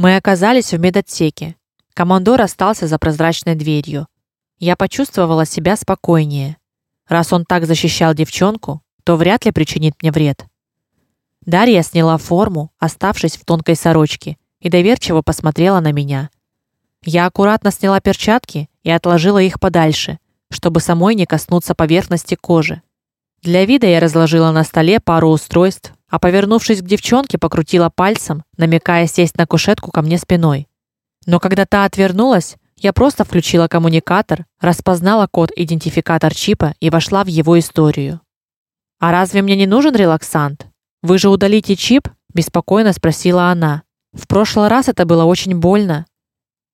Мы оказались в медотсеке. Командор остался за прозрачной дверью. Я почувствовала себя спокойнее. Раз он так защищал девчонку, то вряд ли причинит мне вред. Дарья сняла форму, оставшись в тонкой сорочке, и доверчиво посмотрела на меня. Я аккуратно сняла перчатки и отложила их подальше, чтобы самой не коснуться поверхности кожи. Для вида я разложила на столе пару устройств, а повернувшись к девчонке, покрутила пальцем, намекая сесть на кушетку ко мне спиной. Но когда та отвернулась, я просто включила коммуникатор, распознала код-идентификатор чипа и вошла в его историю. А разве мне не нужен релаксант? Вы же удалите чип? беспокойно спросила она. В прошлый раз это было очень больно.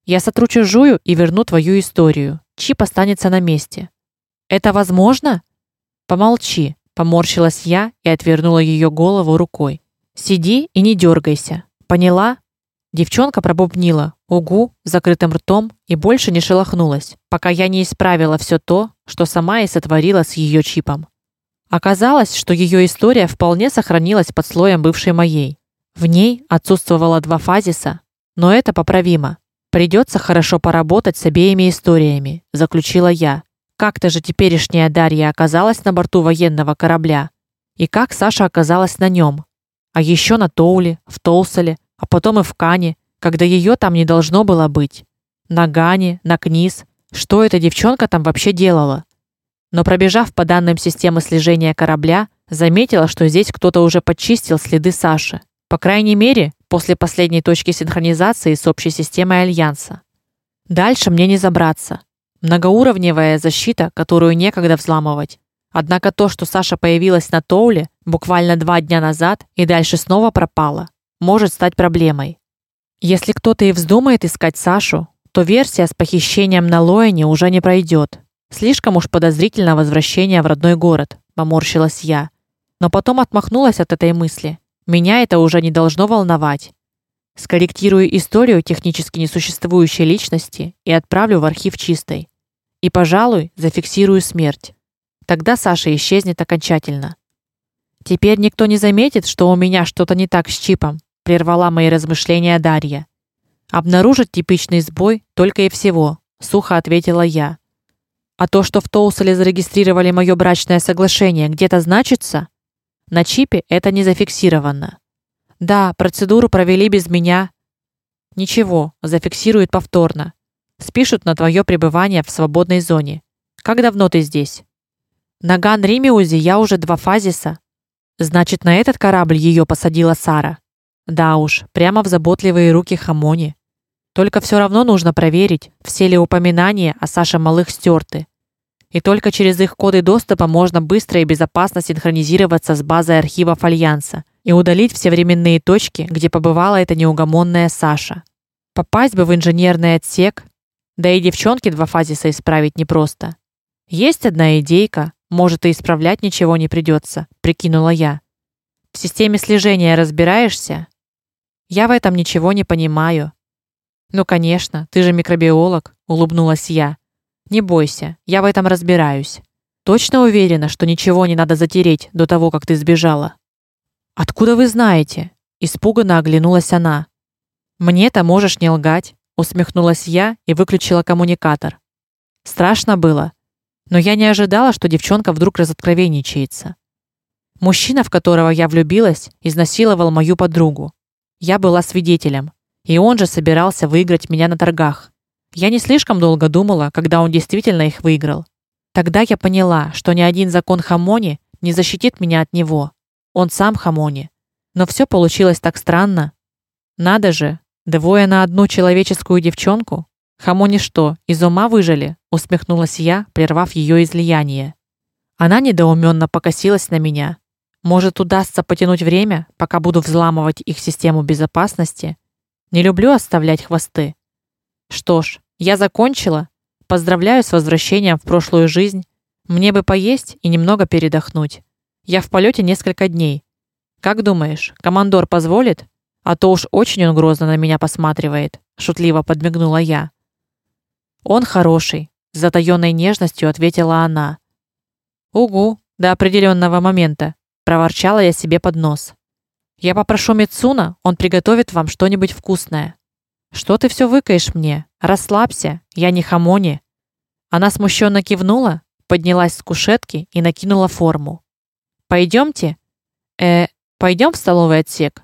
Я сотру чужую и верну твою историю. Чип останется на месте. Это возможно? Помолчи, поморщилась я и отвернула ее голову рукой. Сиди и не дергайся. Поняла? Девчонка пробубнила: "Угу" закрытым ртом и больше не шелохнулась, пока я не исправила все то, что сама и сотворила с ее чипом. Оказалось, что ее история вполне сохранилась под слоем бывшей моей. В ней отсутствовало два фазиса, но это поправимо. Придется хорошо поработать с обеими историями, заключила я. Как-то же теперешняя Дарья оказалась на борту военного корабля, и как Саша оказалась на нем, а еще на Тоуле, в Толсале, а потом и в Кане, когда ее там не должно было быть. На Гане, на Книс. Что эта девчонка там вообще делала? но пробежав по данным системы слежения корабля, заметила, что здесь кто-то уже подчистил следы Саши. По крайней мере, после последней точки синхронизации с общей системой альянса. Дальше мне не забраться. Многоуровневая защита, которую некогда взламывать. Однако то, что Саша появилась на Тоуле буквально два дня назад и дальше снова пропала, может стать проблемой. Если кто-то и вздумает искать Сашу, то версия с похищением на Лоэне уже не пройдет. Слишком уж подозрительно возвращение в родной город, поморщилась я, но потом отмахнулась от этой мысли. Меня это уже не должно волновать. Скорректирую историю технически несуществующей личности и отправлю в архив чистой. И, пожалуй, зафиксирую смерть. Тогда Саша исчезнет окончательно. Теперь никто не заметит, что у меня что-то не так с чипом, прервала мои размышления Дарья. Обнаружить типичный сбой только и всего, сухо ответила я. А то, что в Тоуселе зарегистрировали мое брачное соглашение, где-то значится? На чипе это не зафиксировано. Да, процедуру провели без меня. Ничего, зафиксируют повторно. Спишут на твое пребывание в свободной зоне. Как давно ты здесь? На Ган-Римиузе я уже два фазиса. Значит, на этот корабль ее посадила Сара. Да уж, прямо в заботливые руки Хамони. Только все равно нужно проверить, все ли упоминания о Саше Малых стерты. И только через их коды доступа можно быстро и безопасно синхронизироваться с базой архивов альянса и удалить все временные точки, где побывала эта неугомонная Саша. Попасть бы в инженерный отсек, да и девчонки два фазиса исправить непросто. Есть одна идейка, может и исправлять ничего не придется, прикинула я. В системе слежения разбираешься? Я в этом ничего не понимаю, ну, конечно, ты же микробиолог, улыбнулась я. Не бойся, я в этом разбираюсь. Точно уверена, что ничего не надо затереть до того, как ты сбежала. Откуда вы знаете? испуганно оглянулась она. Мне-то можешь не лгать, усмехнулась я и выключила коммуникатор. Страшно было, но я не ожидала, что девчонка вдруг разоткровенничается. Мужчина, в которого я влюбилась, изнасиловал мою подругу. Я была свидетелем. И он же собирался выиграть меня на торгах. Я не слишком долго думала, когда он действительно их выиграл. Тогда я поняла, что ни один закон Хамони не защитит меня от него. Он сам Хамони. Но все получилось так странно. Надо же, двое на одну человеческую девчонку. Хамони что, из ума выжили? усмехнулась я, прервав ее излияние. Она недоуменно покосилась на меня. Может, удастся потянуть время, пока буду взламывать их систему безопасности, не люблю оставлять хвосты. Что ж, я закончила. Поздравляю с возвращением в прошлую жизнь. Мне бы поесть и немного передохнуть. Я в полете несколько дней. Как думаешь, командор позволит? А то уж очень он грозно на меня посматривает, шутливо подмигнула я. Он хороший, с затаённой нежностью ответила она. Угу, до определенного момента, проворчала я себе под нос. Я попрошу Мицуна, он приготовит вам что-нибудь вкусное. Что ты все выкаешь мне? Расслабься, я не хамони. Она смущенно кивнула, поднялась с кушетки и накинула форму. Пойдемте? Э, пойдем в столовый отсек.